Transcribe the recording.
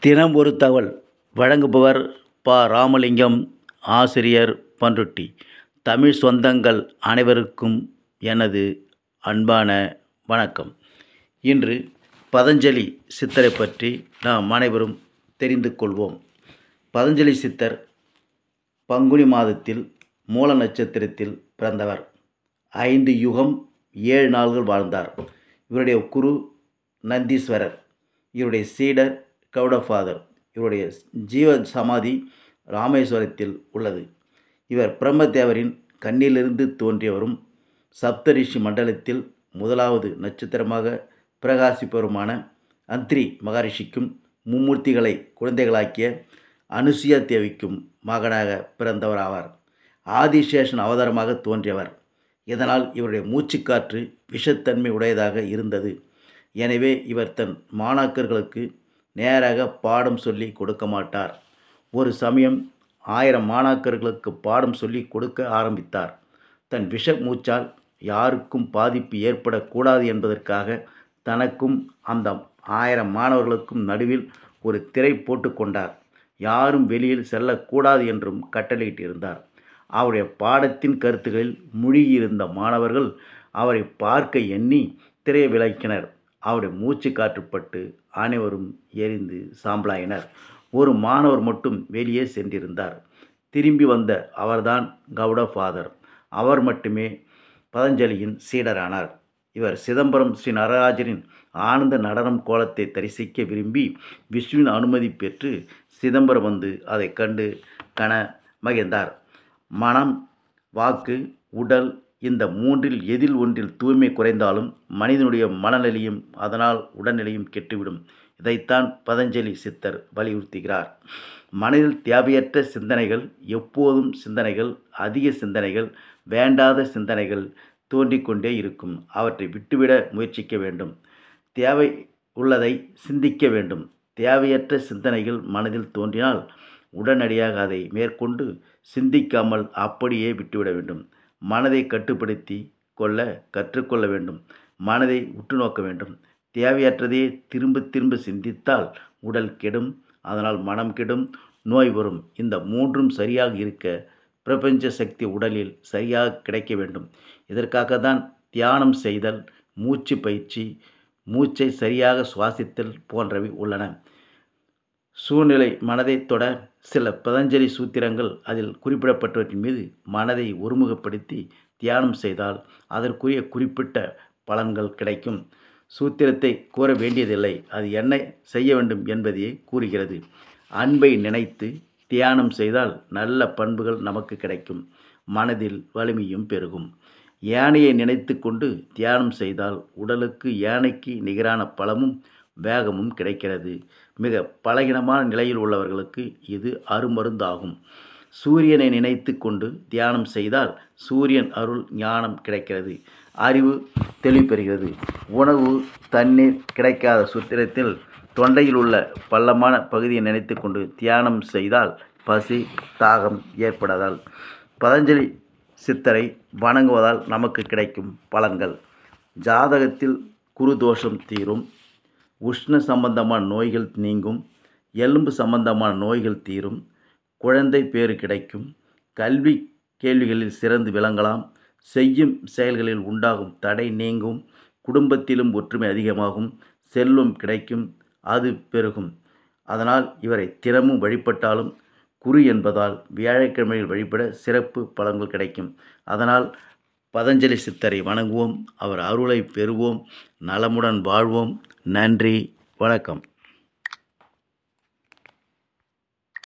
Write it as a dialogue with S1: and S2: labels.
S1: தினம் ஒரு தகவல். வழங்குபவர் ப. ராமலிங்கம் ஆசிரியர் பண்ருட்டி தமிழ் சொந்தங்கள் அனைவருக்கும் எனது அன்பான வணக்கம். இன்று பதஞ்சலி சித்தரை பற்றி நாம் அனைவரும் தெரிந்து கொள்வோம். பதஞ்சலி சித்தர் பங்குனி மாதத்தில் மூல நட்சத்திரத்தில் பிறந்தவர். ஐந்து யுகம் ஏழு நாள்கள் வாழ்ந்தார். இவருடைய குரு நந்தீஸ்வரர். இவருடைய சீடர் கவுடஃபாதர் இவருடைய ஜீவ சமாதி ராமேஸ்வரத்தில் உள்ளது. இவர் பிரம்மதேவரின் கண்ணிலிருந்து தோன்றியவரும் சப்தரிஷி மண்டலத்தில் முதலாவது நட்சத்திரமாக பிரகாசிப்பவருமான அந்திரி மகரிஷிக்கும் மும்மூர்த்திகளை குழந்தைகளாக்கிய அனுசுயா தேவிக்கும் மகனாக பிறந்தவராவார். ஆதிசேஷன் அவதாரமாக தோன்றியவர். இதனால் இவருடைய மூச்சுக்காற்று விஷத்தன்மை உடையதாக இருந்தது. எனவே இவர் தன் மாணாக்கர்களுக்கு நேராக பாடம் சொல்லி கொடுக்க மாட்டார். ஒரு சமயம் ஆயிரம் மாணாக்கர்களுக்கு பாடம் சொல்லி கொடுக்க ஆரம்பித்தார். தன் விஷ மூச்சால் யாருக்கும் பாதிப்பு ஏற்படக்கூடாது என்பதற்காக தனக்கும் அந்த ஆயிரம் மாணவர்களுக்கும் நடுவில் ஒரு திரை போட்டுக்கொண்டார் யாரும் வெளியில் செல்லக்கூடாது என்றும் கட்டளையிட்டிருந்தார். அவருடைய பாடத்தின் கருத்துகளில் மூழ்கியிருந்த மாணவர்கள் அவரை பார்க்க எண்ணி திரையை விளக்கினர் அவருடைய மூச்சு காற்றுப்பட்டு அனைவரும் எரிந்து சாம்பலாயினர். ஒரு மாணவர் மட்டும் வெளியே சென்றிருந்தார். திரும்பி வந்த அவர்தான் கவுட ஃபாதர். அவர் மட்டுமே பதஞ்சலியின் சீடரானார். இவர் சிதம்பரம் ஸ்ரீ நடராஜரின் ஆனந்த நடனம் கோலத்தை தரிசிக்க விரும்பி விஷ்ணுவின் அனுமதி பெற்று சிதம்பரம் வந்து அதை கண்டு கன மகிழ்ந்தார் மனம் வாக்கு உடல் இந்த மூன்றில் எதில் ஒன்றில் தூய்மை குறைந்தாலும் மனிதனுடைய மனநிலையும் அதனால் உடல்நிலையும் கெட்டுவிடும். இதைத்தான் பதஞ்சலி சித்தர் வலியுறுத்துகிறார். மனதில் தேவையற்ற சிந்தனைகள் எப்போதும் சிந்தனைகள் அதிக சிந்தனைகள் வேண்டாத சிந்தனைகள் தோன்றிக்கொண்டே இருக்கும். அவற்றை விட்டுவிட முயற்சிக்க வேண்டும். தேவை உள்ளதை சிந்திக்க வேண்டும். தேவையற்ற சிந்தனைகள் மனதில் தோன்றினால் உடனடியாக அதை மேற்கொண்டு சிந்திக்காமல் அப்படியே விட்டுவிட வேண்டும். மனதை கட்டுப்படுத்தி கொள்ள கற்றுக்கொள்ள வேண்டும். மனதை உற்று நோக்க வேண்டும். தேவையற்றதே திரும்ப திரும்ப சிந்தித்தால் உடல் கெடும். அதனால் மனம் கெடும். நோய் வரும். இந்த மூன்றும் சரியாக இருக்க பிரபஞ்ச சக்தி உடலில் சரியாக கிடைக்க வேண்டும். இதற்காக தான் தியானம் செய்தல் மூச்சு பயிற்சி மூச்சை சரியாக சுவாசித்தல் போன்றவை உள்ளன. சூழ்நிலை மனதை தொட சில பதஞ்சலி சூத்திரங்கள் அதில் குறிப்பிடப்பட்டவற்றின் மீது மனதை ஒருமுகப்படுத்தி தியானம் செய்தால் அதற்குரிய குறிப்பிட்ட பலன்கள் கிடைக்கும். சூத்திரத்தை கூற வேண்டியதில்லை. அது என்ன செய்ய வேண்டும் என்பதையே கூறுகிறது. அன்பை நினைத்து தியானம் செய்தால் நல்ல பண்புகள் நமக்கு கிடைக்கும். மனதில் வலிமையும் பெருகும். யானையை நினைத்து கொண்டு தியானம் செய்தால் உடலுக்கு யானைக்கு நிகரான பலமும் வேகமும் கிடைக்கிறது. மிக பலகீனமான நிலையில் உள்ளவர்களுக்கு இது அருமருந்தாகும். சூரியனை நினைத்து கொண்டு தியானம் செய்தால் சூரியன் அருள் ஞானம் கிடைக்கிறது. அறிவு தெளிவு பெறுகிறது. உணவு தண்ணீர் கிடைக்காத சுத்திரத்தில் தொண்டையில் உள்ள பள்ளமான பகுதியை நினைத்து கொண்டு தியானம் செய்தால் பசி தாகம் ஏற்படாதால். பதஞ்சலி சித்தரை வணங்குவதால் நமக்கு கிடைக்கும் பலன்கள். ஜாதகத்தில் குரு தோஷம் தீரும். உஷ்ண சம்பந்தமான நோய்கள் நீங்கும் எலும்பு சம்பந்தமான நோய்கள் தீரும் குழந்தை பேறு கிடைக்கும் கல்வி கேள்விகளில் சிறந்து விளங்கலாம் செய்யும் செயல்களில் உண்டாகும் தடை நீங்கும் குடும்பத்திலும் ஒற்றுமை அதிகமாகும் செல்வம் கிடைக்கும் அது பெருகும். அதனால் இவரை தினமும் வழிபட்டாலும் குரு என்பதால் வியாழக்கிழமையில் வழிபட சிறப்பு பலன்கள் கிடைக்கும். அதனால் பதஞ்சலி சித்தரை வணங்குவோம். அவர் அருளை பெறுவோம். நலமுடன் வாழ்வோம். நன்றி. வணக்கம்.